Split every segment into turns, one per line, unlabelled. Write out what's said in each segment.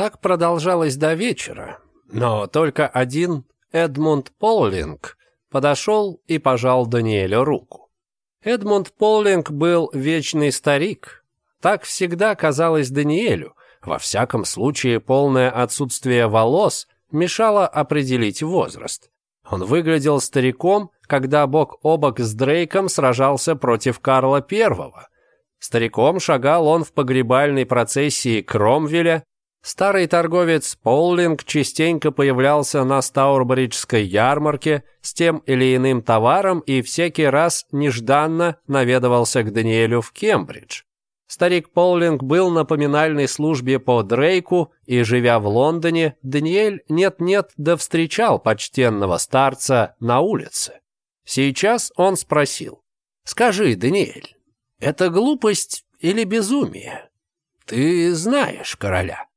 Так продолжалось до вечера, но только один Эдмунд Поллинг подошел и пожал Даниэлю руку. Эдмунд Поллинг был вечный старик. Так всегда казалось Даниэлю. Во всяком случае, полное отсутствие волос мешало определить возраст. Он выглядел стариком, когда бок о бок с Дрейком сражался против Карла Первого. Стариком шагал он в погребальной процессии Кромвеля Старый торговец Поллинг частенько появлялся на Стаурбриджской ярмарке с тем или иным товаром и всякий раз нежданно наведывался к Даниэлю в Кембридж. Старик Поллинг был на поминальной службе по Дрейку, и, живя в Лондоне, Даниэль нет-нет да встречал почтенного старца на улице. Сейчас он спросил, «Скажи, Даниэль, это глупость или безумие? Ты знаешь короля».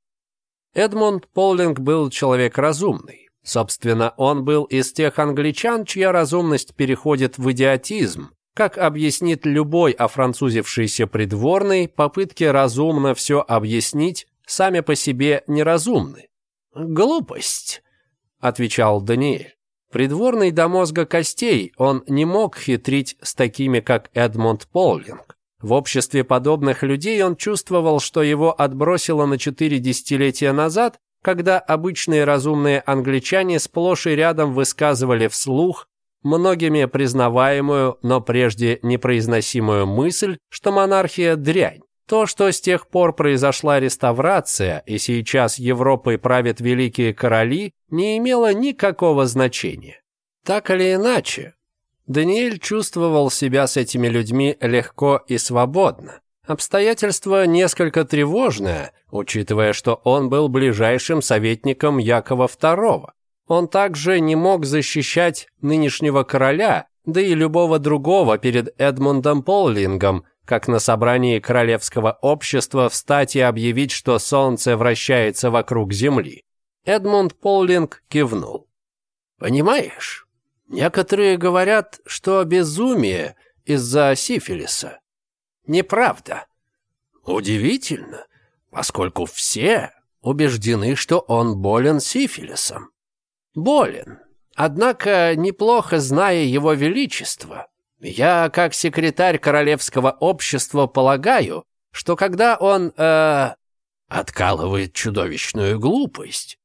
Эдмунд Поллинг был человек разумный. Собственно, он был из тех англичан, чья разумность переходит в идиотизм, как объяснит любой офранцузившийся придворный, попытки разумно все объяснить сами по себе неразумны. «Глупость», — отвечал Даниэль. Придворный до мозга костей, он не мог хитрить с такими, как Эдмонд Поллинг. В обществе подобных людей он чувствовал, что его отбросило на четыре десятилетия назад, когда обычные разумные англичане сплошь и рядом высказывали вслух многими признаваемую, но прежде непроизносимую мысль, что монархия – дрянь. То, что с тех пор произошла реставрация, и сейчас Европой правят великие короли, не имело никакого значения. Так или иначе, Даниэль чувствовал себя с этими людьми легко и свободно. Обстоятельство несколько тревожное, учитывая, что он был ближайшим советником Якова II. Он также не мог защищать нынешнего короля, да и любого другого перед Эдмундом Поллингом, как на собрании Королевского общества встать и объявить, что солнце вращается вокруг Земли. Эдмунд Поллинг кивнул. «Понимаешь, Некоторые говорят, что безумие из-за сифилиса. Неправда. Удивительно, поскольку все убеждены, что он болен сифилисом. Болен. Однако, неплохо зная его величество, я, как секретарь Королевского общества, полагаю, что когда он, э, откалывает чудовищную глупость,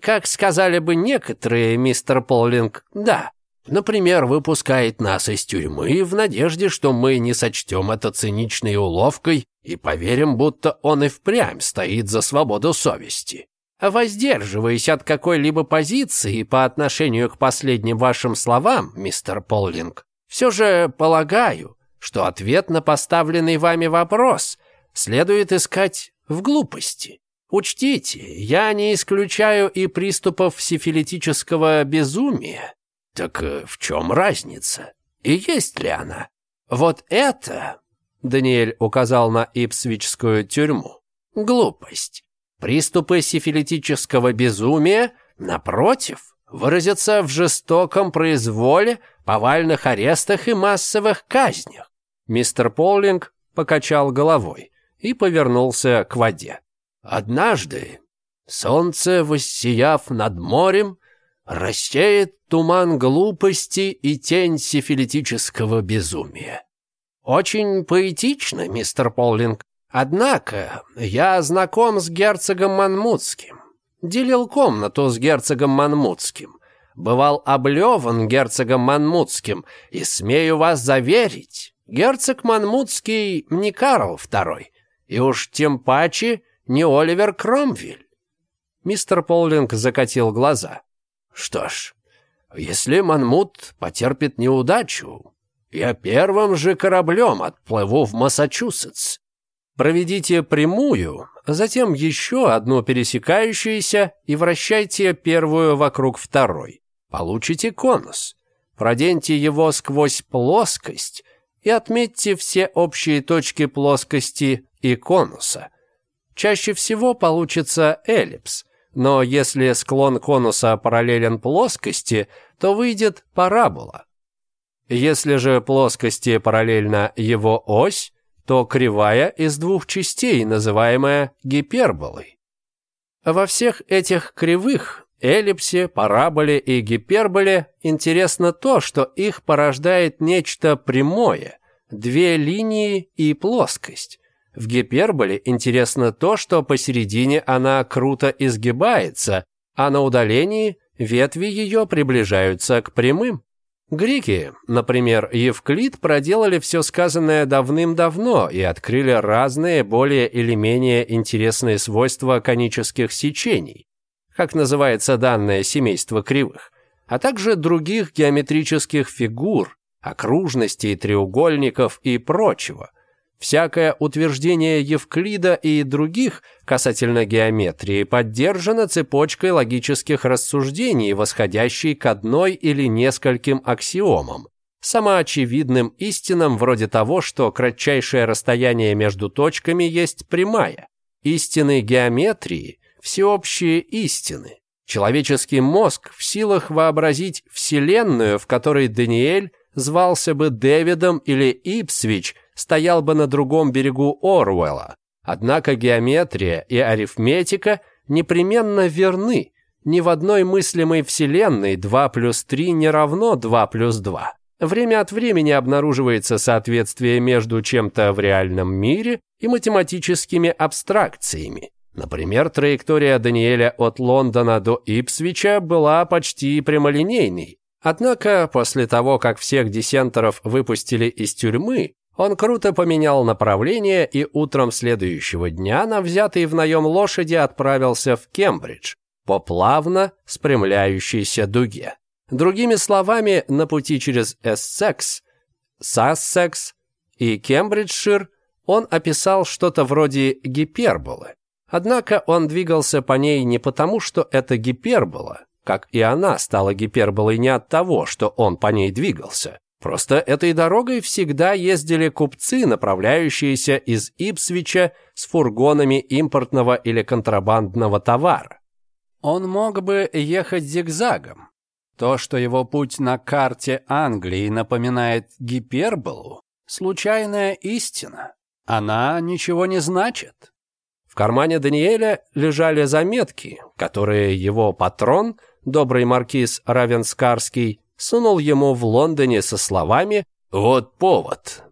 как сказали бы некоторые, мистер Поллинг, да, Например, выпускает нас из тюрьмы в надежде, что мы не сочтем это циничной уловкой и поверим, будто он и впрямь стоит за свободу совести. Воздерживаясь от какой-либо позиции по отношению к последним вашим словам, мистер Поллинг, все же полагаю, что ответ на поставленный вами вопрос следует искать в глупости. Учтите, я не исключаю и приступов сифилитического безумия, так э, в чем разница? И есть ли она? Вот это, Даниэль указал на ипсвичскую тюрьму, глупость. Приступы сифилитического безумия, напротив, выразятся в жестоком произволе, повальных арестах и массовых казнях. Мистер Поллинг покачал головой и повернулся к воде. Однажды солнце, воссияв над морем, рассеет туман глупости и тень сифилитического безумия. Очень поэтично, мистер Поллинг. Однако я знаком с герцогом Манмутским. Делил комнату с герцогом Манмутским. Бывал облеван герцогом Манмутским. И смею вас заверить, герцог Манмутский не Карл II. И уж тем паче не Оливер Кромвель. Мистер Поллинг закатил глаза. Что ж, если Манмут потерпит неудачу, я первым же кораблем отплыву в Массачусетс. Проведите прямую, а затем еще одну пересекающуюся и вращайте первую вокруг второй. Получите конус. Проденьте его сквозь плоскость и отметьте все общие точки плоскости и конуса. Чаще всего получится эллипс – но если склон конуса параллелен плоскости, то выйдет парабола. Если же плоскости параллельна его ось, то кривая из двух частей, называемая гиперболой. Во всех этих кривых, эллипсе, параболе и гиперболе интересно то, что их порождает нечто прямое, две линии и плоскость. В гиперболе интересно то, что посередине она круто изгибается, а на удалении ветви ее приближаются к прямым. Греки, например, Евклид, проделали все сказанное давным-давно и открыли разные более или менее интересные свойства конических сечений, как называется данное семейство кривых, а также других геометрических фигур, окружностей, треугольников и прочего. Всякое утверждение Евклида и других касательно геометрии поддержано цепочкой логических рассуждений, восходящей к одной или нескольким аксиомам. Самоочевидным истинам вроде того, что кратчайшее расстояние между точками есть прямая. Истины геометрии – всеобщие истины. Человеческий мозг в силах вообразить вселенную, в которой Даниэль звался бы Дэвидом или Ипсвич – стоял бы на другом берегу Оруэлла. Однако геометрия и арифметика непременно верны. Ни в одной мыслимой вселенной 2 плюс 3 не равно 2 плюс 2. Время от времени обнаруживается соответствие между чем-то в реальном мире и математическими абстракциями. Например, траектория Даниэля от Лондона до Ипсвича была почти прямолинейной. Однако, после того, как всех диссентеров выпустили из тюрьмы, он круто поменял направление и утром следующего дня на взятой в наем лошади отправился в Кембридж по плавно спрямляющейся дуге. Другими словами, на пути через Эссекс, Сассекс и Кембриджшир он описал что-то вроде гиперболы. Однако он двигался по ней не потому, что это гипербола, как и она стала гиперболой не от того, что он по ней двигался. Просто этой дорогой всегда ездили купцы, направляющиеся из Ипсвича с фургонами импортного или контрабандного товара. Он мог бы ехать зигзагом. То, что его путь на карте Англии напоминает гиперболу, случайная истина. Она ничего не значит. В кармане Даниэля лежали заметки, которые его патрон, добрый маркиз Равенскарский, сунул ему в Лондоне со словами «Вот повод».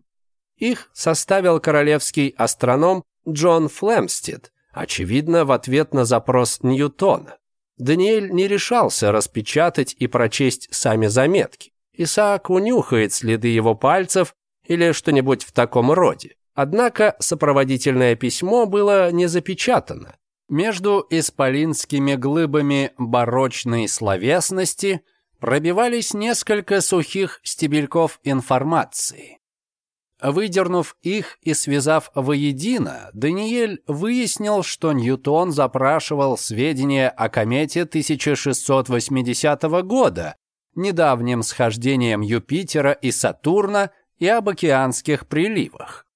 Их составил королевский астроном Джон Флемстед, очевидно, в ответ на запрос Ньютона. Даниэль не решался распечатать и прочесть сами заметки. Исаак унюхает следы его пальцев или что-нибудь в таком роде. Однако сопроводительное письмо было не запечатано. Между исполинскими глыбами барочной словесности – пробивались несколько сухих стебельков информации. Выдернув их и связав воедино, Даниэль выяснил, что Ньютон запрашивал сведения о комете 1680 года, недавнем схождением Юпитера и Сатурна и об океанских приливах.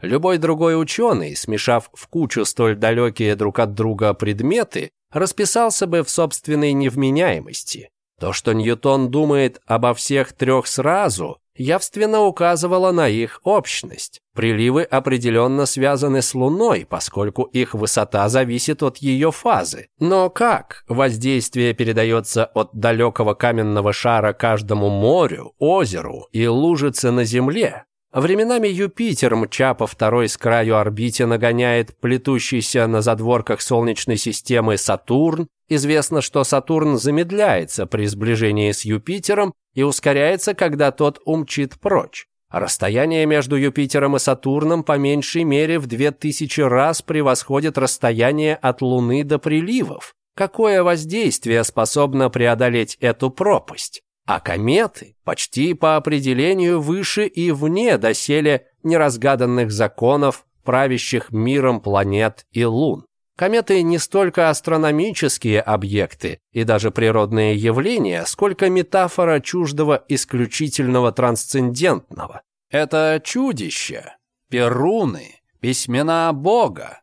Любой другой ученый, смешав в кучу столь далекие друг от друга предметы, расписался бы в собственной невменяемости. То, что Ньютон думает обо всех трех сразу, явственно указывало на их общность. Приливы определенно связаны с Луной, поскольку их высота зависит от ее фазы. Но как воздействие передается от далекого каменного шара каждому морю, озеру и лужице на Земле? Временами Юпитер, мча по второй с краю орбите, нагоняет плетущийся на задворках Солнечной системы Сатурн, Известно, что Сатурн замедляется при сближении с Юпитером и ускоряется, когда тот умчит прочь. Расстояние между Юпитером и Сатурном по меньшей мере в 2000 раз превосходит расстояние от Луны до приливов. Какое воздействие способно преодолеть эту пропасть? А кометы почти по определению выше и вне доселе неразгаданных законов, правящих миром планет и лун. Кометы не столько астрономические объекты и даже природные явления, сколько метафора чуждого исключительного трансцендентного. Это чудища, перуны, письмена Бога.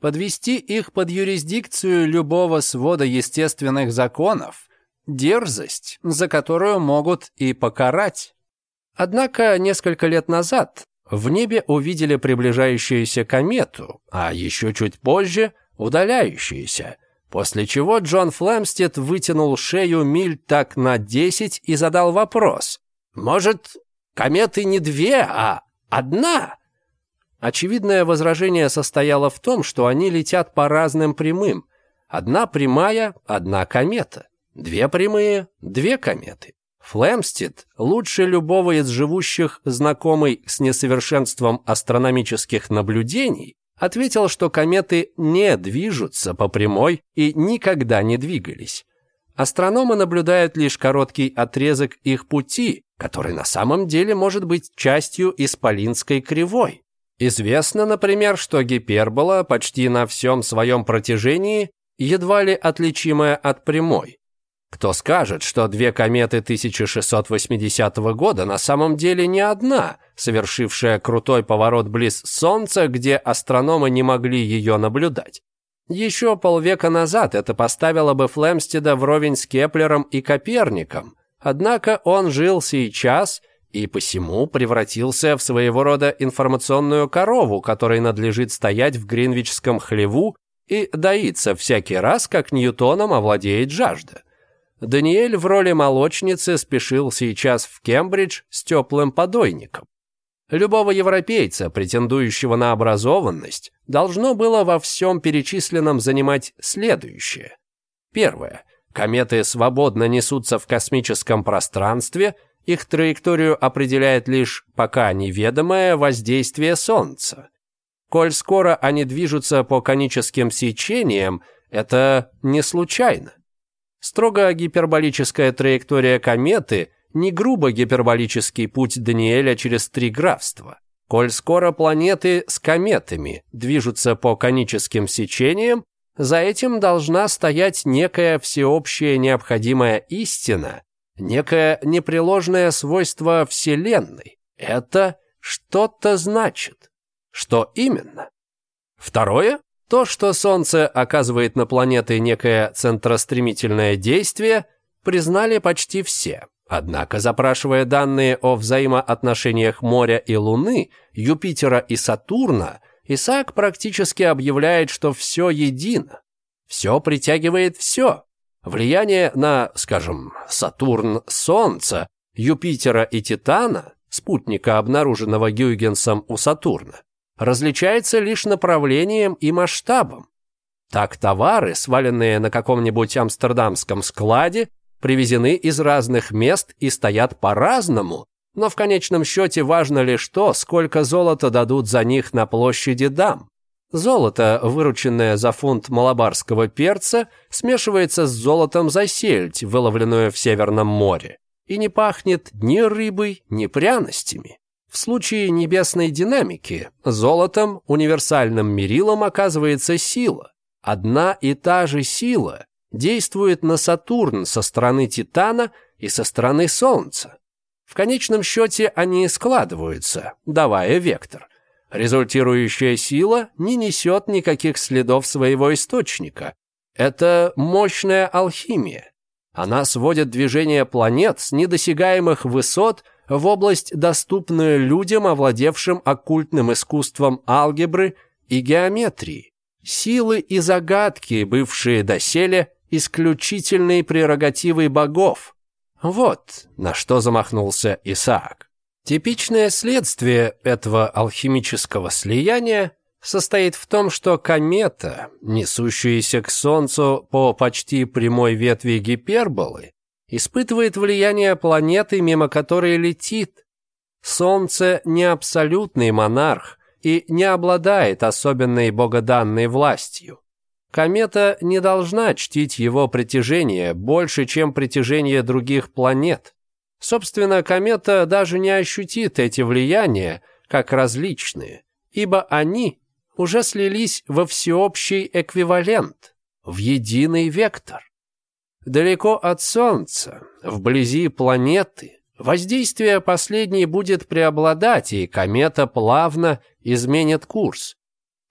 Подвести их под юрисдикцию любого свода естественных законов – дерзость, за которую могут и покарать. Однако несколько лет назад в небе увидели приближающуюся комету, а еще чуть позже — удаляющуюся, после чего Джон Флемстед вытянул шею миль так на десять и задал вопрос. «Может, кометы не две, а одна?» Очевидное возражение состояло в том, что они летят по разным прямым. Одна прямая — одна комета. Две прямые — две кометы. Флемстед, лучше любого из живущих, знакомый с несовершенством астрономических наблюдений, ответил, что кометы не движутся по прямой и никогда не двигались. Астрономы наблюдают лишь короткий отрезок их пути, который на самом деле может быть частью Исполинской кривой. Известно, например, что гипербола почти на всем своем протяжении едва ли отличимая от прямой. Кто скажет, что две кометы 1680 года на самом деле не одна, совершившая крутой поворот близ Солнца, где астрономы не могли ее наблюдать? Еще полвека назад это поставило бы Флемстеда вровень с Кеплером и Коперником. Однако он жил сейчас и посему превратился в своего рода информационную корову, которой надлежит стоять в гринвичском хлеву и доится всякий раз, как Ньютоном овладеет жажда. Даниэль в роли молочницы спешил сейчас в Кембридж с теплым подойником. Любого европейца, претендующего на образованность, должно было во всем перечисленном занимать следующее. Первое. Кометы свободно несутся в космическом пространстве, их траекторию определяет лишь пока неведомое воздействие Солнца. Коль скоро они движутся по коническим сечениям, это не случайно. Строго гиперболическая траектория кометы не грубо гиперболический путь Даниэля через три графства. Коль скоро планеты с кометами движутся по коническим сечениям, за этим должна стоять некая всеобщая необходимая истина, некое непреложное свойство Вселенной. Это что-то значит. Что именно? Второе то, что Солнце оказывает на планеты некое центростремительное действие, признали почти все. Однако, запрашивая данные о взаимоотношениях моря и Луны, Юпитера и Сатурна, Исаак практически объявляет, что все едино. Все притягивает все. Влияние на, скажем, Сатурн Солнца, Юпитера и Титана, спутника, обнаруженного Гюйгенсом у Сатурна, различается лишь направлением и масштабом. Так товары, сваленные на каком-нибудь амстердамском складе, привезены из разных мест и стоят по-разному, но в конечном счете важно лишь то, сколько золота дадут за них на площади дам. Золото, вырученное за фунт малабарского перца, смешивается с золотом за сельдь, выловленную в Северном море, и не пахнет ни рыбой, ни пряностями. В случае небесной динамики золотом, универсальным мерилом оказывается сила. Одна и та же сила действует на Сатурн со стороны Титана и со стороны Солнца. В конечном счете они складываются, давая вектор. Результирующая сила не несет никаких следов своего источника. Это мощная алхимия. Она сводит движение планет с недосягаемых высот – в область, доступную людям, овладевшим оккультным искусством алгебры и геометрии. Силы и загадки, бывшие доселе, исключительные прерогативы богов. Вот на что замахнулся Исаак. Типичное следствие этого алхимического слияния состоит в том, что комета, несущаяся к Солнцу по почти прямой ветви гиперболы, испытывает влияние планеты, мимо которой летит. Солнце не абсолютный монарх и не обладает особенной богоданной властью. Комета не должна чтить его притяжение больше, чем притяжение других планет. Собственно, комета даже не ощутит эти влияния как различные, ибо они уже слились во всеобщий эквивалент, в единый вектор. Далеко от Солнца, вблизи планеты, воздействие последней будет преобладать, и комета плавно изменит курс.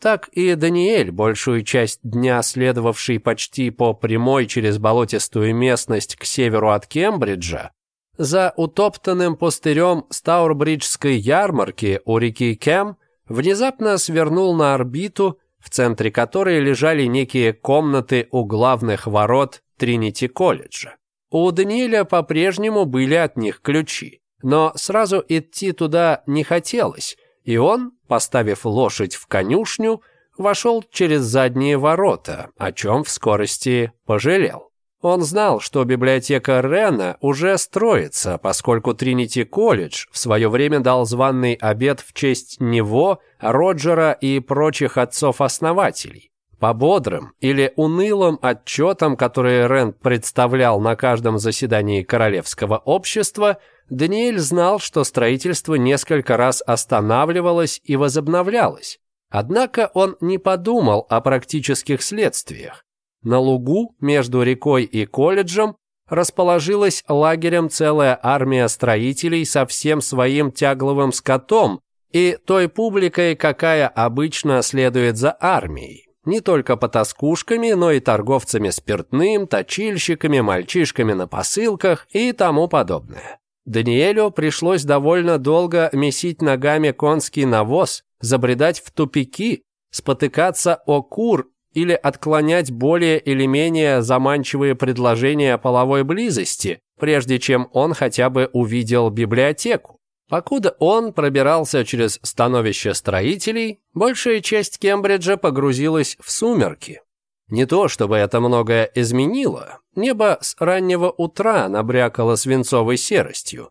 Так и Даниэль, большую часть дня следовавший почти по прямой через болотистую местность к северу от Кембриджа, за утоптанным пустырем Стаурбриджской ярмарки у реки Кем, внезапно свернул на орбиту, в центре которой лежали некие комнаты у главных ворот Тринити-колледжа. У Даниэля по-прежнему были от них ключи, но сразу идти туда не хотелось, и он, поставив лошадь в конюшню, вошел через задние ворота, о чем в скорости пожалел. Он знал, что библиотека Рена уже строится, поскольку Тринити колледж в свое время дал званный обед в честь него, Роджера и прочих отцов-основателей. По бодрым или унылым отчетам, которые Рен представлял на каждом заседании Королевского общества, Даниэль знал, что строительство несколько раз останавливалось и возобновлялось. Однако он не подумал о практических следствиях. На лугу между рекой и колледжем расположилась лагерем целая армия строителей со всем своим тягловым скотом и той публикой, какая обычно следует за армией. Не только потаскушками, но и торговцами спиртным, точильщиками, мальчишками на посылках и тому подобное. Даниэлю пришлось довольно долго месить ногами конский навоз, забредать в тупики, спотыкаться о кур или отклонять более или менее заманчивые предложения половой близости, прежде чем он хотя бы увидел библиотеку. Покуда он пробирался через становище строителей, большая часть Кембриджа погрузилась в сумерки. Не то чтобы это многое изменило, небо с раннего утра набрякало свинцовой серостью.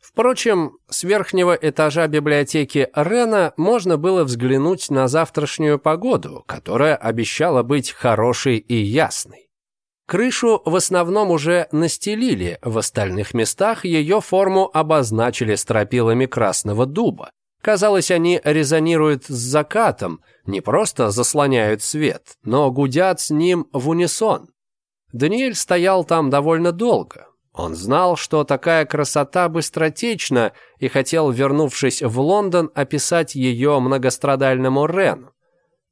Впрочем, с верхнего этажа библиотеки Рена можно было взглянуть на завтрашнюю погоду, которая обещала быть хорошей и ясной. Крышу в основном уже настелили, в остальных местах ее форму обозначили стропилами красного дуба. Казалось, они резонируют с закатом, не просто заслоняют свет, но гудят с ним в унисон. Даниэль стоял там довольно долго. Он знал, что такая красота быстротечна, и хотел, вернувшись в Лондон, описать ее многострадальному Рену.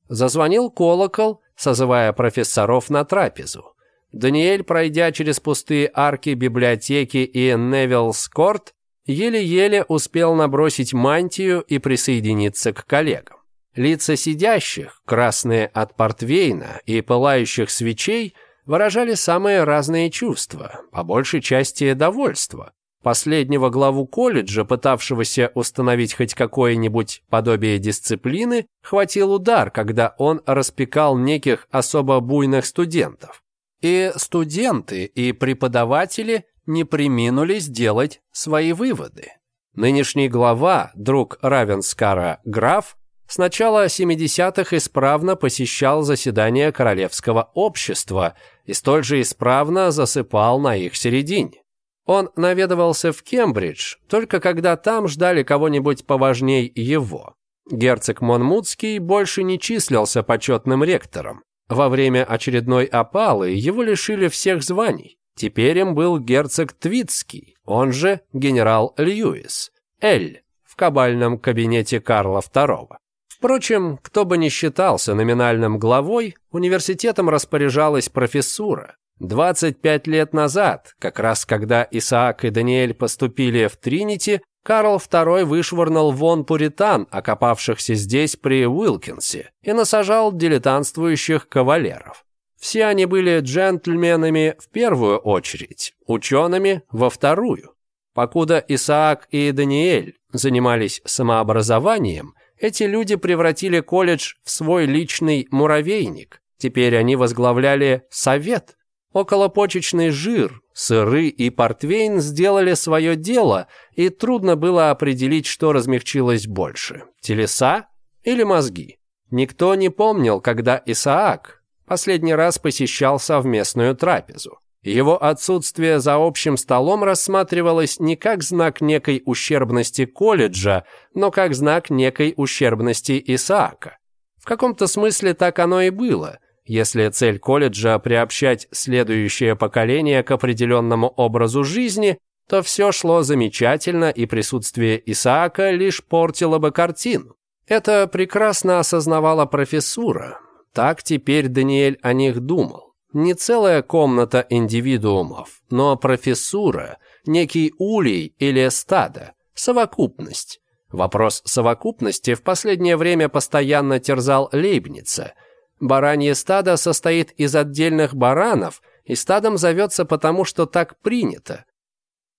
Зазвонил колокол, созывая профессоров на трапезу. Даниэль, пройдя через пустые арки библиотеки и Невиллс Корт, еле-еле успел набросить мантию и присоединиться к коллегам. Лица сидящих, красные от портвейна и пылающих свечей, выражали самые разные чувства, по большей части довольство. Последнего главу колледжа, пытавшегося установить хоть какое-нибудь подобие дисциплины, хватил удар, когда он распекал неких особо буйных студентов. И студенты, и преподаватели не приминули сделать свои выводы. Нынешний глава, друг Равенскара, граф, с начала 70-х исправно посещал заседания Королевского общества и столь же исправно засыпал на их середине. Он наведывался в Кембридж, только когда там ждали кого-нибудь поважней его. Герцог Монмутский больше не числился почетным ректором. Во время очередной опалы его лишили всех званий. Теперь им был герцог Твитский, он же генерал Льюис, Эль, в кабальном кабинете Карла II. Впрочем, кто бы ни считался номинальным главой, университетом распоряжалась профессура. 25 лет назад, как раз когда Исаак и Даниэль поступили в Тринити, Карл II вышвырнул вон пуритан, окопавшихся здесь при Уилкинсе, и насажал дилетантствующих кавалеров. Все они были джентльменами в первую очередь, учеными во вторую. Покуда Исаак и Даниэль занимались самообразованием, эти люди превратили колледж в свой личный муравейник. Теперь они возглавляли совет. Околопочечный жир, Сыры и портвейн сделали свое дело, и трудно было определить, что размягчилось больше – телеса или мозги. Никто не помнил, когда Исаак последний раз посещал совместную трапезу. Его отсутствие за общим столом рассматривалось не как знак некой ущербности колледжа, но как знак некой ущербности Исаака. В каком-то смысле так оно и было – если цель колледжа – приобщать следующее поколение к определенному образу жизни, то все шло замечательно, и присутствие Исаака лишь портило бы картину. Это прекрасно осознавала профессура. Так теперь Даниэль о них думал. Не целая комната индивидуумов, но профессура, некий улей или стадо, совокупность. Вопрос совокупности в последнее время постоянно терзал Лейбница – Баранье стадо состоит из отдельных баранов, и стадом зовется потому, что так принято.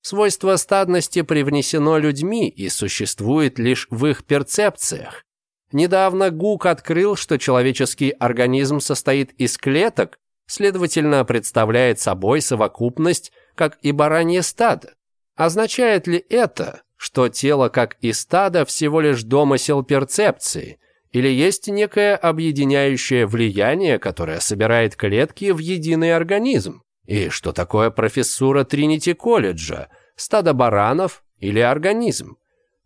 Свойство стадности привнесено людьми и существует лишь в их перцепциях. Недавно Гук открыл, что человеческий организм состоит из клеток, следовательно, представляет собой совокупность, как и баранье стадо. Означает ли это, что тело, как и стадо, всего лишь домысел перцепции – или есть некое объединяющее влияние, которое собирает клетки в единый организм? И что такое профессура Тринити колледжа, стадо баранов или организм?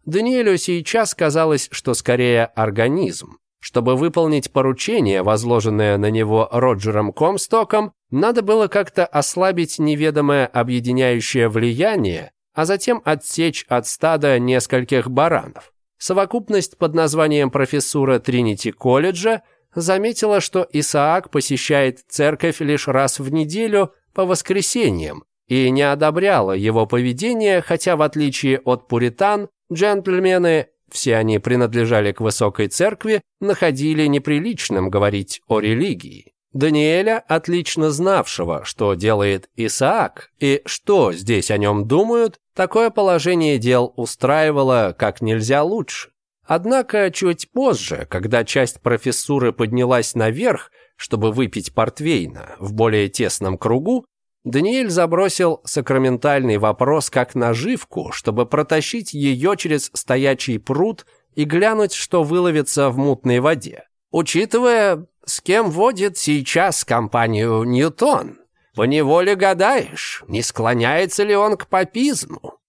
Даниэлю сейчас казалось, что скорее организм. Чтобы выполнить поручение, возложенное на него Роджером Комстоком, надо было как-то ослабить неведомое объединяющее влияние, а затем отсечь от стада нескольких баранов. Совокупность под названием профессура Тринити-колледжа заметила, что Исаак посещает церковь лишь раз в неделю по воскресеньям и не одобряла его поведение, хотя в отличие от пуритан, джентльмены, все они принадлежали к высокой церкви, находили неприличным говорить о религии. Даниэля, отлично знавшего, что делает Исаак и что здесь о нем думают, такое положение дел устраивало как нельзя лучше. Однако чуть позже, когда часть профессуры поднялась наверх, чтобы выпить портвейна в более тесном кругу, Даниэль забросил сакраментальный вопрос как наживку, чтобы протащить ее через стоячий пруд и глянуть, что выловится в мутной воде. Учитывая с кем водит сейчас компанию Ньютон. Поневоле гадаешь, не склоняется ли он к попизму?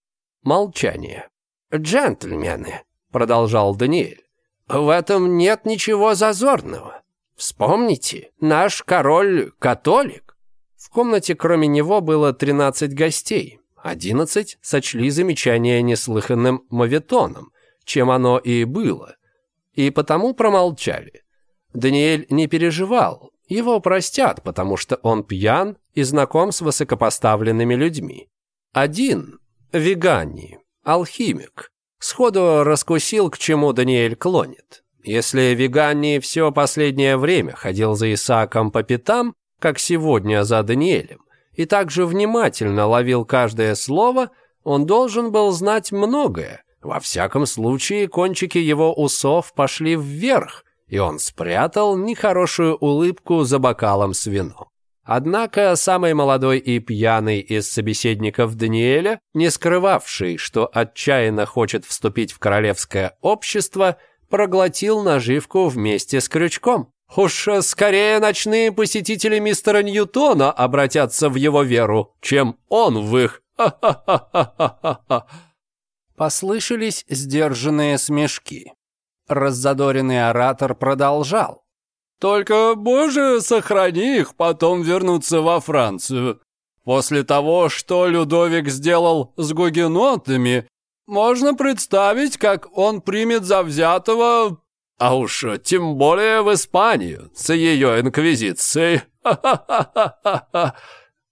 Молчание. «Джентльмены», — продолжал Даниэль, — «в этом нет ничего зазорного. Вспомните, наш король католик». В комнате кроме него было 13 гостей. 11 сочли замечание неслыханным моветоном, чем оно и было, и потому промолчали. Даниэль не переживал. Его простят, потому что он пьян и знаком с высокопоставленными людьми. Один, Вегани, алхимик, сходу раскусил, к чему Даниэль клонит. Если Вегани все последнее время ходил за Исааком по пятам, как сегодня за Даниэлем, и также внимательно ловил каждое слово, он должен был знать многое. Во всяком случае, кончики его усов пошли вверх, и он спрятал нехорошую улыбку за бокалом с вином. Однако самый молодой и пьяный из собеседников Даниэля, не скрывавший, что отчаянно хочет вступить в королевское общество, проглотил наживку вместе с крючком. Уж скорее ночные посетители мистера Ньютона обратятся в его веру, чем он в их. Ха -ха -ха Послышались сдержанные смешки. Раззадоренный оратор продолжал. «Только, боже, сохрани их потом вернуться во Францию. После того, что Людовик сделал с гугенотами, можно представить, как он примет завзятого, а уж тем более в Испанию с ее инквизицией.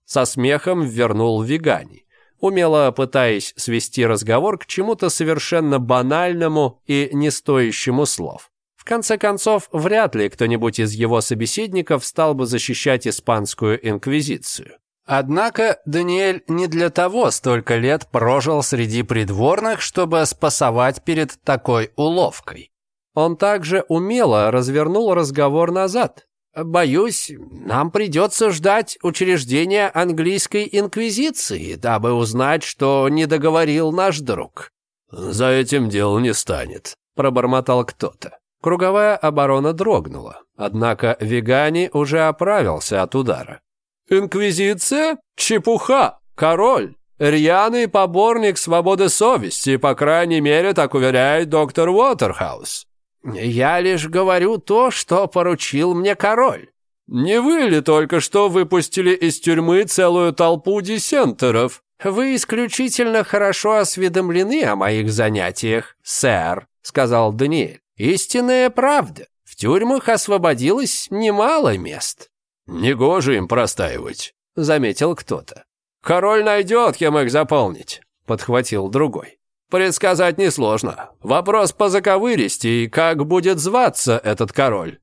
Со смехом вернул Вегани умело пытаясь свести разговор к чему-то совершенно банальному и не стоящему слов. В конце концов, вряд ли кто-нибудь из его собеседников стал бы защищать испанскую инквизицию. Однако Даниэль не для того столько лет прожил среди придворных, чтобы спасовать перед такой уловкой. Он также умело развернул разговор назад, Боюсь, нам придется ждать учреждения английской инквизиции, дабы узнать, что не договорил наш друг. За этим дело не станет, пробормотал кто-то. Круговая оборона дрогнула, однако Вегани уже оправился от удара. Инквизиция? Чепуха! Король! Рьяный поборник свободы совести, по крайней мере, так уверяет доктор Уотерхаус. «Я лишь говорю то, что поручил мне король». «Не вы ли только что выпустили из тюрьмы целую толпу диссентеров?» «Вы исключительно хорошо осведомлены о моих занятиях, сэр», — сказал Даниэль. «Истинная правда. В тюрьмах освободилось немало мест». «Негоже им простаивать», — заметил кто-то. «Король найдет, кем их заполнить», — подхватил другой. Предсказать несложно. Вопрос по заковыристи, как будет зваться этот король?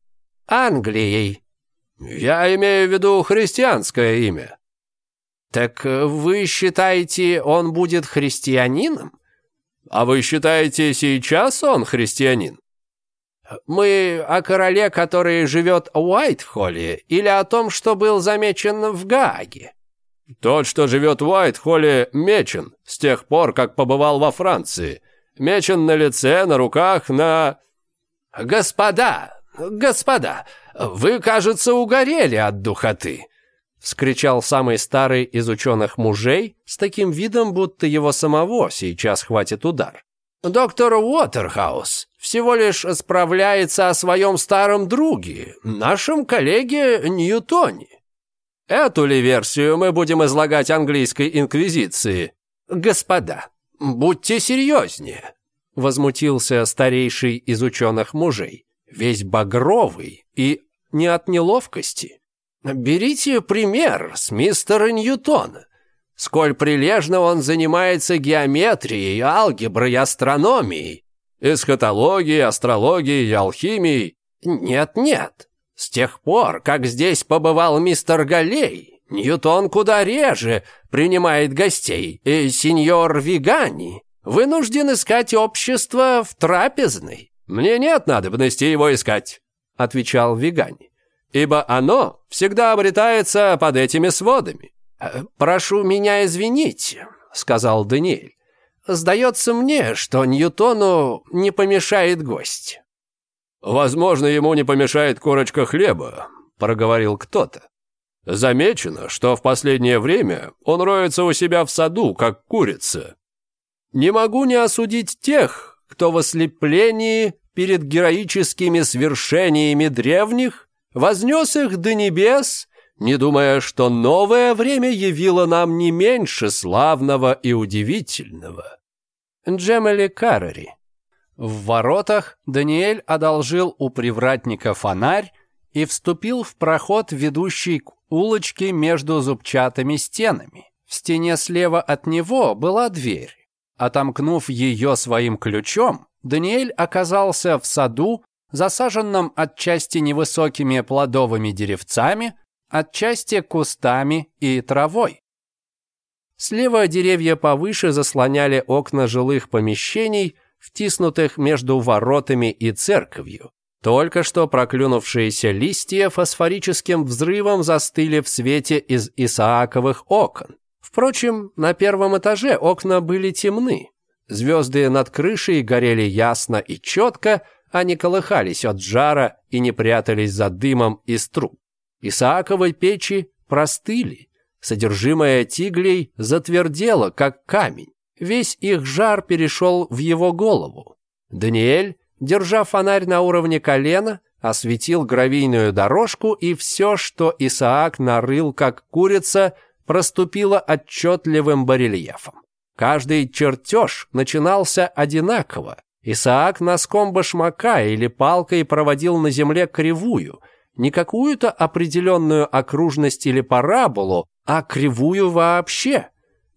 Англией. Я имею в виду христианское имя. Так э, вы считаете, он будет христианином? А вы считаете, сейчас он христианин? Мы о короле, который живет в Уайтхолле, или о том, что был замечен в Гааге? Тот, что живет в Уайтхолле, мечен с тех пор, как побывал во Франции. Мечен на лице, на руках, на... «Господа, господа, вы, кажется, угорели от духоты!» Вскричал самый старый из ученых мужей с таким видом, будто его самого сейчас хватит удар. «Доктор Уотерхаус всего лишь справляется о своем старом друге, нашем коллеге Ньютоне. Эту ли версию мы будем излагать английской инквизиции? Господа, будьте серьезнее!» Возмутился старейший из ученых мужей, весь багровый и не от неловкости. «Берите пример с мистера Ньютона. Сколь прилежно он занимается геометрией, алгеброй, астрономией, эсхатологией, астрологией и алхимией. Нет-нет, с тех пор, как здесь побывал мистер Галей, Ньютон куда реже принимает гостей, и сеньор Вигани вынужден искать общество в трапезной. Мне нет надобности его искать, отвечал Вигани, ибо оно всегда обретается под этими сводами. Э, Прошу меня извинить, сказал Даниэль. Сдается мне, что Ньютону не помешает гость. «Возможно, ему не помешает корочка хлеба», — проговорил кто-то. «Замечено, что в последнее время он роется у себя в саду, как курица. Не могу не осудить тех, кто в ослеплении перед героическими свершениями древних вознес их до небес, не думая, что новое время явило нам не меньше славного и удивительного». Джемели Каррери в воротах Даниэль одолжил у привратника фонарь и вступил в проход, ведущий к улочке между зубчатыми стенами. В стене слева от него была дверь. Отомкнув ее своим ключом, Даниэль оказался в саду, засаженном отчасти невысокими плодовыми деревцами, отчасти кустами и травой. Слева деревья повыше заслоняли окна жилых помещений, втиснутых между воротами и церковью. Только что проклюнувшиеся листья фосфорическим взрывом застыли в свете из Исааковых окон. Впрочем, на первом этаже окна были темны. Звезды над крышей горели ясно и четко, они колыхались от жара и не прятались за дымом из труб. Исааковой печи простыли. Содержимое тиглей затвердело, как камень. Весь их жар перешел в его голову. Даниэль, держа фонарь на уровне колена, осветил гравийную дорожку, и все, что Исаак нарыл, как курица, проступило отчетливым барельефом. Каждый чертеж начинался одинаково. Исаак носком башмака или палкой проводил на земле кривую, не какую-то определенную окружность или параболу, а кривую вообще,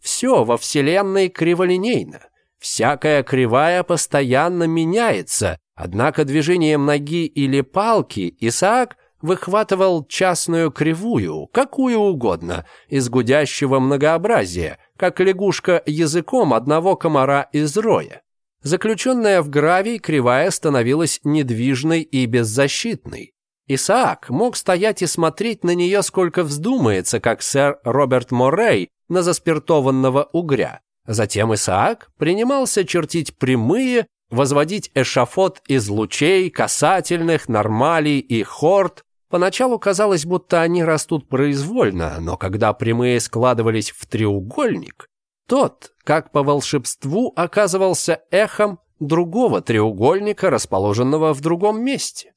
все во Вселенной криволинейно. Всякая кривая постоянно меняется, однако движением ноги или палки Исаак выхватывал частную кривую, какую угодно, из гудящего многообразия, как лягушка языком одного комара из роя. Заключенная в гравий кривая становилась недвижной и беззащитной. Исаак мог стоять и смотреть на нее сколько вздумается, как сэр Роберт Моррей на заспиртованного угря. Затем Исаак принимался чертить прямые, возводить эшафот из лучей, касательных, нормалей и хорд. Поначалу казалось, будто они растут произвольно, но когда прямые складывались в треугольник, тот, как по волшебству, оказывался эхом другого треугольника, расположенного в другом месте.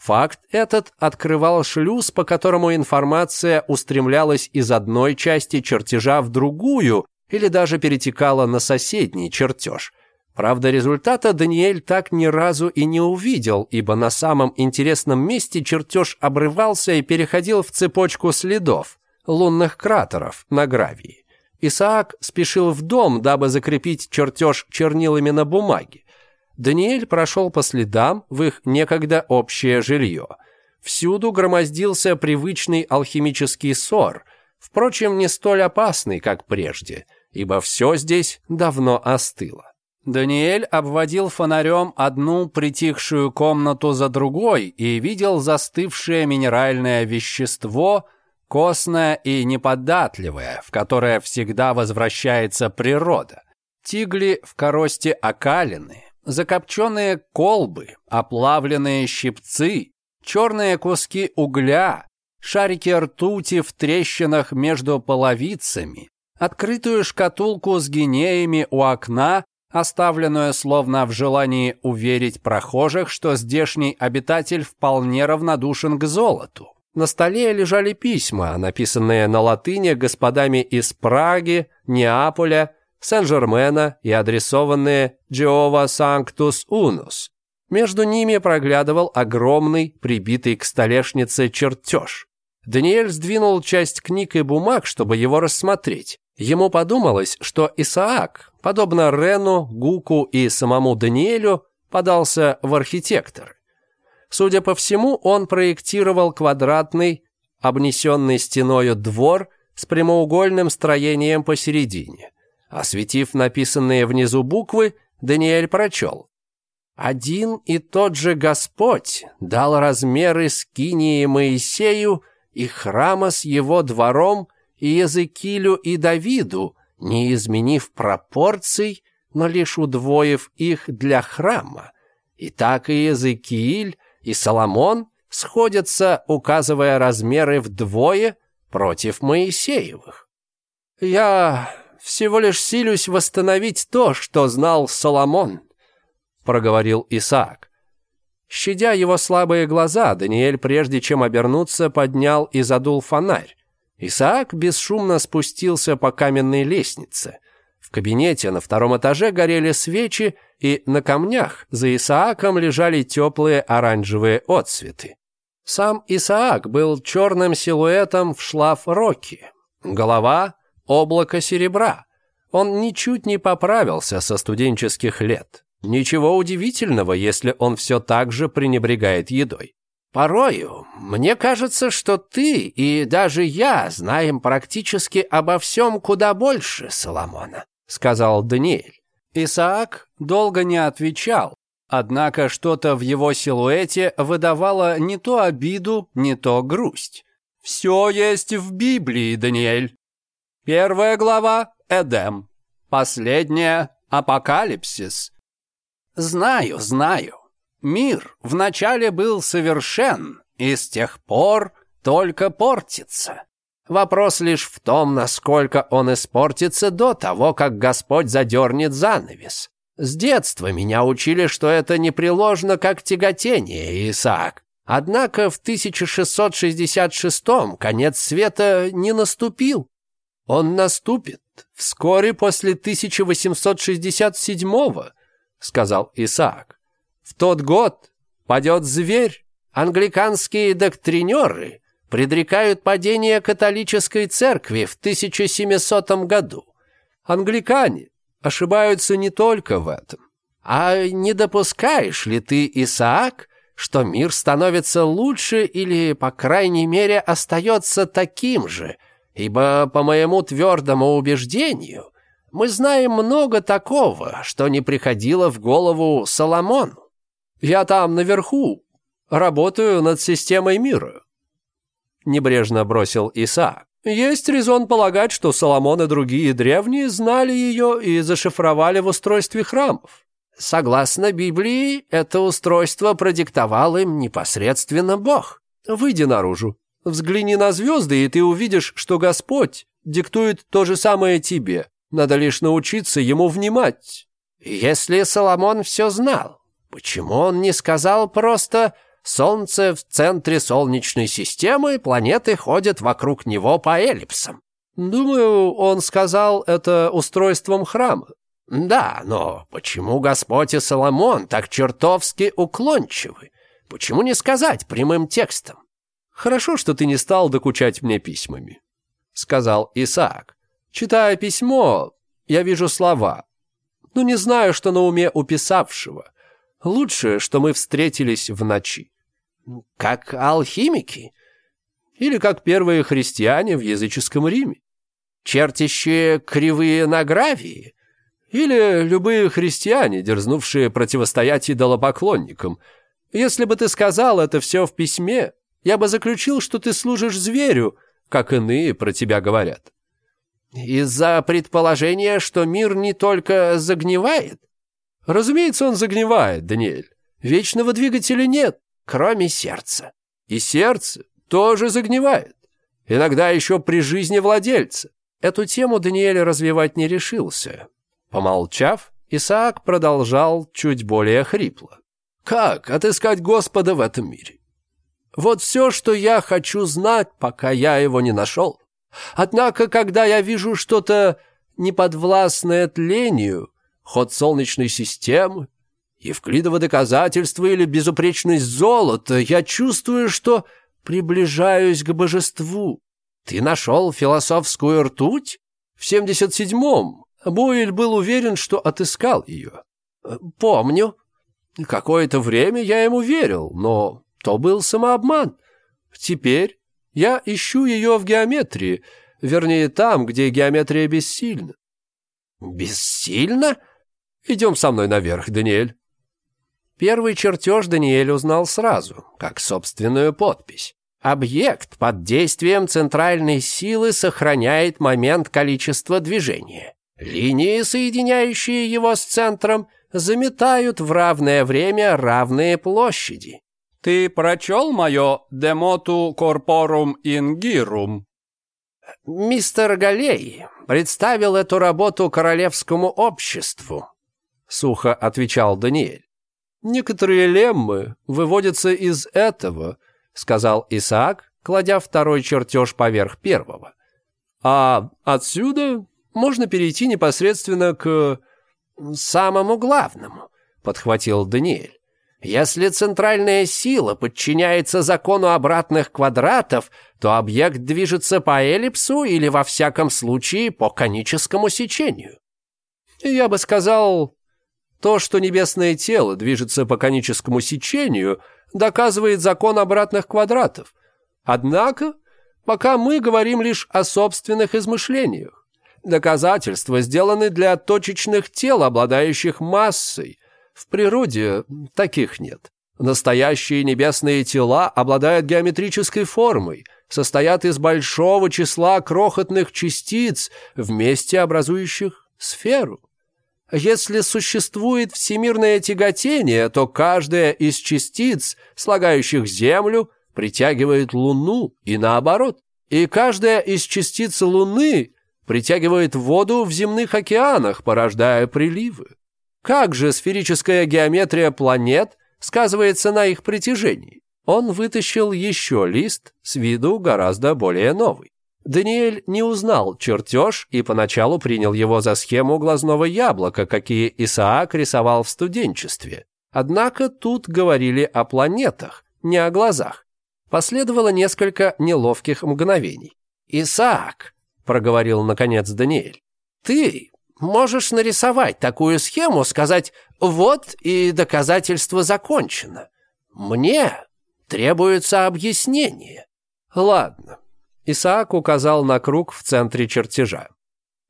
Факт этот открывал шлюз, по которому информация устремлялась из одной части чертежа в другую или даже перетекала на соседний чертеж. Правда, результата Даниэль так ни разу и не увидел, ибо на самом интересном месте чертеж обрывался и переходил в цепочку следов лунных кратеров на гравии. Исаак спешил в дом, дабы закрепить чертеж чернилами на бумаге. Даниэль прошел по следам в их некогда общее жилье. Всюду громоздился привычный алхимический ссор, впрочем, не столь опасный, как прежде, ибо все здесь давно остыло. Даниэль обводил фонарем одну притихшую комнату за другой и видел застывшее минеральное вещество, костное и неподатливое, в которое всегда возвращается природа. Тигли в коросте окаленные закопченные колбы, оплавленные щипцы, черные куски угля, шарики ртути в трещинах между половицами, открытую шкатулку с гинеями у окна, оставленную словно в желании уверить прохожих, что здешний обитатель вполне равнодушен к золоту. На столе лежали письма, написанные на латыни господами из Праги, Неаполя, Сен-Жермена и адресованные Джеова Санктус Унус. Между ними проглядывал огромный, прибитый к столешнице чертеж. Даниэль сдвинул часть книг и бумаг, чтобы его рассмотреть. Ему подумалось, что Исаак, подобно Рену, Гуку и самому Даниэлю, подался в архитектор. Судя по всему, он проектировал квадратный, обнесенный стеною двор с прямоугольным строением посередине – Осветив написанные внизу буквы, Даниэль прочел. «Один и тот же Господь дал размеры скинии Моисею и храма с его двором и Языкилю и Давиду, не изменив пропорций, но лишь удвоив их для храма. И так и Языкиль, и Соломон сходятся, указывая размеры вдвое против Моисеевых. «Я всего лишь силюсь восстановить то, что знал Соломон», — проговорил Исаак. Щадя его слабые глаза, Даниэль, прежде чем обернуться, поднял и задул фонарь. Исаак бесшумно спустился по каменной лестнице. В кабинете на втором этаже горели свечи, и на камнях за Исааком лежали теплые оранжевые отцветы. Сам Исаак был черным силуэтом в шлаф-роке. Голова облако серебра. Он ничуть не поправился со студенческих лет. Ничего удивительного, если он все так же пренебрегает едой. Порою мне кажется, что ты и даже я знаем практически обо всем куда больше Соломона, сказал Даниэль. Исаак долго не отвечал, однако что-то в его силуэте выдавало не то обиду, не то грусть. «Все есть в Библии, Даниэль», Первая глава — Эдем. Последняя — Апокалипсис. Знаю, знаю. Мир вначале был совершен, и с тех пор только портится. Вопрос лишь в том, насколько он испортится до того, как Господь задернет занавес. С детства меня учили, что это непреложно как тяготение, Исаак. Однако в 1666 конец света не наступил. Он наступит вскоре после 1867-го, сказал Исаак. В тот год падет зверь. Англиканские доктринеры предрекают падение католической церкви в 1700 году. Англикане ошибаются не только в этом. А не допускаешь ли ты, Исаак, что мир становится лучше или, по крайней мере, остается таким же, ибо, по моему твердому убеждению, мы знаем много такого, что не приходило в голову Соломону. Я там наверху работаю над системой мира». Небрежно бросил Иса. Есть резон полагать, что Соломон и другие древние знали ее и зашифровали в устройстве храмов. Согласно Библии, это устройство продиктовал им непосредственно Бог. Выйди наружу. Взгляни на звезды, и ты увидишь, что Господь диктует то же самое тебе. Надо лишь научиться ему внимать». «Если Соломон все знал, почему он не сказал просто...» Солнце в центре Солнечной системы, планеты ходят вокруг него по эллипсам. Думаю, он сказал это устройством храма. Да, но почему Господь и Соломон так чертовски уклончивы? Почему не сказать прямым текстом? «Хорошо, что ты не стал докучать мне письмами», — сказал Исаак. «Читая письмо, я вижу слова. но не знаю, что на уме у писавшего. Лучше, что мы встретились в ночи. Как алхимики? Или как первые христиане в языческом Риме? Чертящие кривые на гравии? Или любые христиане, дерзнувшие противостоять идолопоклонникам? Если бы ты сказал это все в письме, я бы заключил, что ты служишь зверю, как иные про тебя говорят. Из-за предположения, что мир не только загнивает? Разумеется, он загнивает, Даниэль. Вечного двигателя нет, кроме сердца. И сердце тоже загнивает. Иногда еще при жизни владельца. Эту тему Даниэль развивать не решился. Помолчав, Исаак продолжал чуть более хрипло. «Как отыскать Господа в этом мире? Вот все, что я хочу знать, пока я его не нашел. Однако, когда я вижу что-то неподвластное тлению, ход солнечной системы, Евклидово доказательство или безупречность золота, я чувствую, что приближаюсь к божеству. Ты нашел философскую ртуть? В 77-м Буэль был уверен, что отыскал ее. Помню. Какое-то время я ему верил, но то был самообман. Теперь я ищу ее в геометрии, вернее, там, где геометрия бессильна». «Бессильно? Идем со мной наверх, Даниэль». Первый чертеж Даниэль узнал сразу, как собственную подпись. Объект под действием центральной силы сохраняет момент количества движения. Линии, соединяющие его с центром, заметают в равное время равные площади.
Ты прочел мое «Демоту корпорум ингирум»?»
«Мистер Галей представил эту работу королевскому обществу», — сухо отвечал Даниэль. «Некоторые леммы выводятся из этого», — сказал Исаак, кладя второй чертеж поверх первого. «А отсюда можно перейти непосредственно к самому главному», — подхватил Даниэль. Если центральная сила подчиняется закону обратных квадратов, то объект движется по эллипсу или, во всяком случае, по коническому сечению. Я бы сказал, то, что небесное тело движется по коническому сечению, доказывает закон обратных квадратов. Однако, пока мы говорим лишь о собственных измышлениях. Доказательства сделаны для точечных тел, обладающих массой, в природе таких нет. Настоящие небесные тела обладают геометрической формой, состоят из большого числа крохотных частиц, вместе образующих сферу. Если существует всемирное тяготение, то каждая из частиц, слагающих Землю, притягивает Луну и наоборот. И каждая из частиц Луны притягивает воду в земных океанах, порождая приливы. Как же сферическая геометрия планет сказывается на их притяжении? Он вытащил еще лист, с виду гораздо более новый. Даниэль не узнал чертеж и поначалу принял его за схему глазного яблока, какие Исаак рисовал в студенчестве. Однако тут говорили о планетах, не о глазах. Последовало несколько неловких мгновений. «Исаак», — проговорил наконец Даниэль, — «ты Можешь нарисовать такую схему, сказать «вот» и доказательство закончено. Мне требуется объяснение. Ладно. Исаак указал на круг в центре чертежа.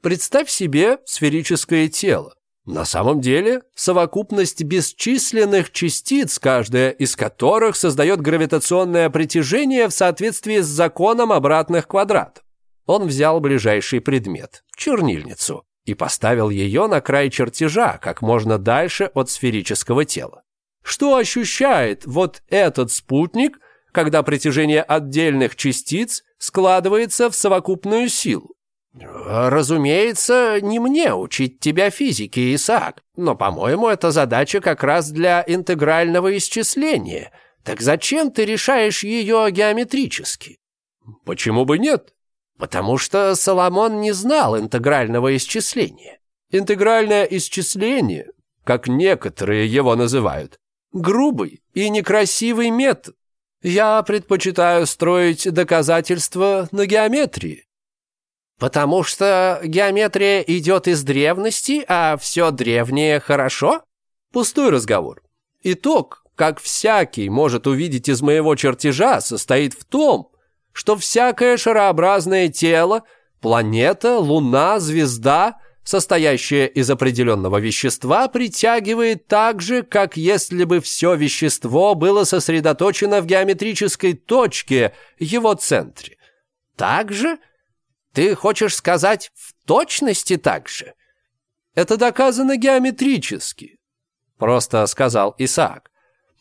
Представь себе сферическое тело. На самом деле, совокупность бесчисленных частиц, каждая из которых создает гравитационное притяжение в соответствии с законом обратных квадратов. Он взял ближайший предмет – чернильницу и поставил ее на край чертежа, как можно дальше от сферического тела. Что ощущает вот этот спутник, когда притяжение отдельных частиц складывается в совокупную силу? «Разумеется, не мне учить тебя физике, Исаак, но, по-моему, эта задача как раз для интегрального исчисления. Так зачем ты решаешь ее геометрически?» «Почему бы нет?» Потому что Соломон не знал интегрального исчисления. Интегральное исчисление, как некоторые его называют, грубый и некрасивый метод. Я предпочитаю строить доказательства на геометрии. Потому что геометрия идет из древности, а все древнее хорошо?
Пустой разговор. Итог, как всякий может увидеть из моего чертежа, состоит в том, что всякое шарообразное тело, планета, луна, звезда, состоящее из определенного вещества, притягивает так же, как если бы все вещество было сосредоточено в геометрической точке, его центре.
Так же? Ты хочешь сказать в точности так же?
Это доказано геометрически, просто сказал Исаак.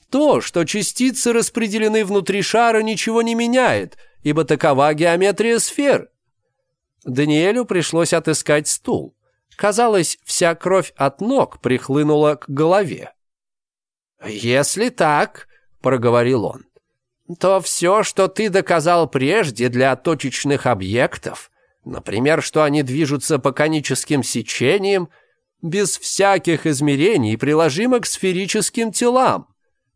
То, что частицы распределены внутри шара, ничего не меняет – ибо такова геометрия сфер.
Даниэлю пришлось отыскать стул. Казалось, вся кровь от ног прихлынула к голове. «Если так», — проговорил он, — «то все, что ты доказал прежде для точечных объектов, например, что они движутся по коническим сечениям, без всяких измерений приложимо к сферическим телам,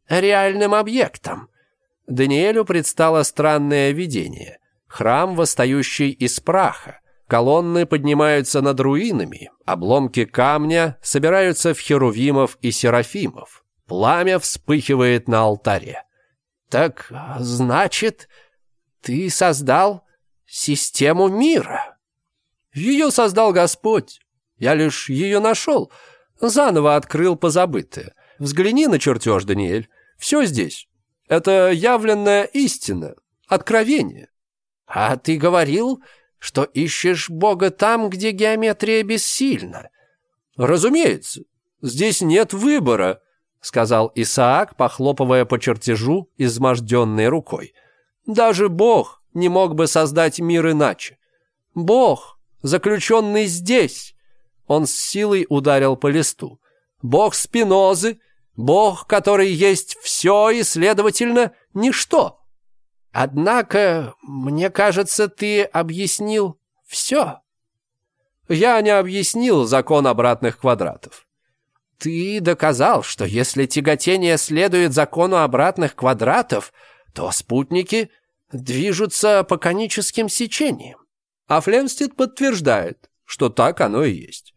реальным объектам. Даниэлю предстало странное видение. Храм, восстающий из праха. Колонны поднимаются над руинами, обломки камня собираются в херувимов и серафимов. Пламя вспыхивает на алтаре. «Так, значит, ты создал систему мира?»
«Ее создал Господь. Я лишь ее нашел. Заново открыл позабытое. Взгляни на чертеж, Даниэль. Все здесь. Это явленная истина, откровение.
А ты говорил, что ищешь Бога там, где геометрия бессильна.
Разумеется, здесь нет выбора, сказал Исаак, похлопывая по чертежу изможденной рукой. Даже Бог не мог бы создать мир иначе. Бог, заключенный здесь, он с силой ударил по листу. Бог Спинозы — Бог, который есть все и, следовательно, ничто.
Однако, мне кажется, ты объяснил все.
Я не объяснил закон обратных квадратов.
Ты доказал, что если тяготение следует закону обратных квадратов, то спутники движутся по коническим сечениям.
А Флемстед подтверждает, что так оно и есть.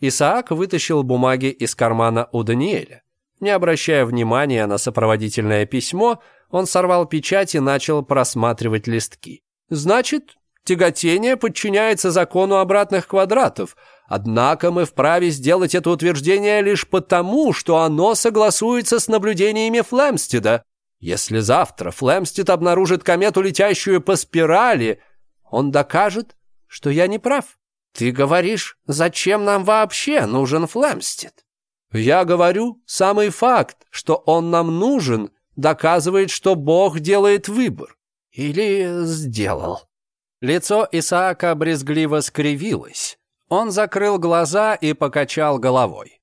Исаак вытащил бумаги из кармана у Даниэля. Не обращая внимания на сопроводительное письмо, он сорвал печать и начал просматривать листки. «Значит, тяготение подчиняется закону обратных квадратов, однако мы вправе сделать это утверждение лишь потому, что оно согласуется с наблюдениями Флемстеда. Если завтра Флемстед обнаружит комету, летящую по спирали, он докажет, что я не прав.
Ты говоришь, зачем нам вообще нужен Флемстед?
Я говорю, самый факт, что он нам нужен, доказывает, что Бог делает выбор.
Или сделал.
Лицо Исаака брезгливо скривилось. Он закрыл глаза и покачал головой.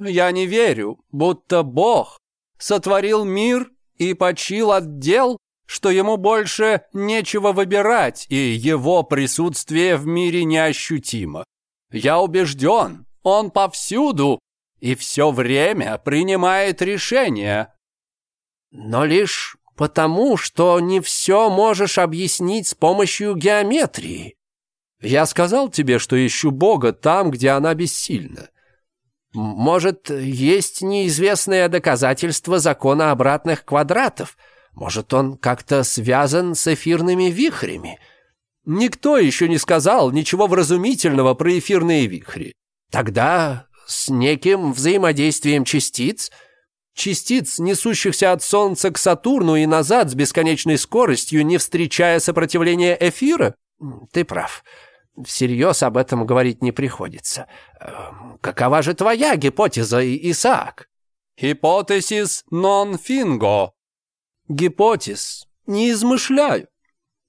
«Я не верю, будто Бог сотворил мир и почил от дел, что ему больше нечего выбирать, и его присутствие в мире неощутимо. Я убежден, он повсюду, и все время принимает решения.
Но лишь потому, что не все можешь объяснить с помощью геометрии.
Я сказал тебе, что ищу Бога там, где она бессильна.
Может, есть неизвестное доказательство закона обратных квадратов. Может, он как-то связан с эфирными вихрями.
Никто еще не сказал ничего вразумительного про эфирные вихри.
Тогда с неким взаимодействием частиц,
частиц, несущихся от Солнца к Сатурну и назад с бесконечной скоростью, не встречая сопротивления эфира?
Ты прав. Всерьез об этом говорить не приходится. Эм, какова же твоя гипотеза, Исаак?
Гипотезис нон финго. Гипотез. Не измышляю.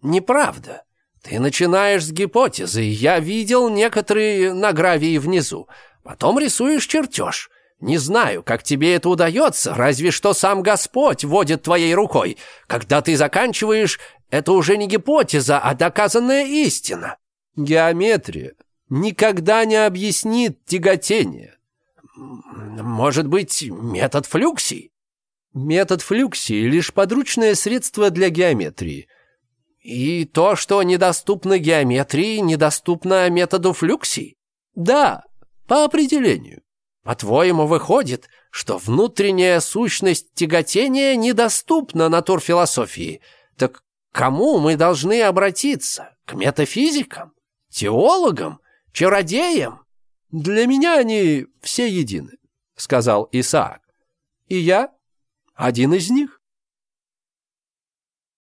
Неправда. Ты начинаешь с гипотезы. Я видел некоторые на гравии внизу. Потом рисуешь чертеж. Не знаю, как тебе это удается, разве что сам Господь водит твоей рукой. Когда ты заканчиваешь, это уже не гипотеза, а доказанная истина.
Геометрия никогда не объяснит тяготение.
Может быть, метод флюксий?
Метод флюксии – лишь подручное средство для геометрии.
И то, что недоступно геометрии, недоступно методу флюксий?
Да, по определению.
По-твоему, выходит, что внутренняя сущность тяготения недоступна натурфилософии. Так кому мы должны обратиться? К метафизикам? Теологам? Чародеям?
Для меня они все едины, сказал Исаак. И я один из них.